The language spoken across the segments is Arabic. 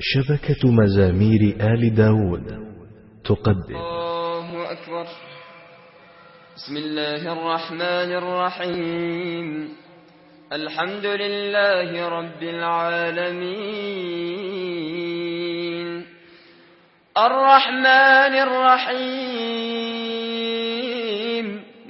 شبكة مزامير آل داود تقدم. الله أكبر. بسم الله الرحمن الرحيم. الحمد لله رب العالمين. الرحمن الرحيم.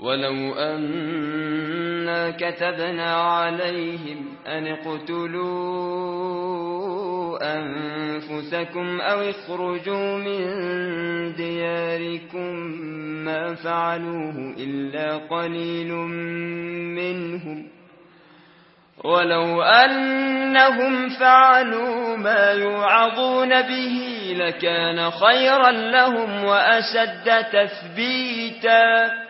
ولو أنا كتبنا عليهم أن اقتلوا أنفسكم أو اخرجوا من دياركم ما فعلوه إلا قليل منهم ولو أنهم فعلوا ما يعظون به لكان خيرا لهم وأشد تثبيتاً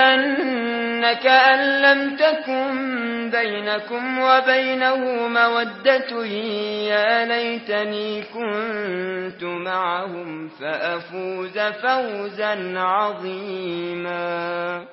ليقولنك أن لم تكن بينكم وبينه مودة يا ليتني كنت معهم فأفوز فوزا عظيما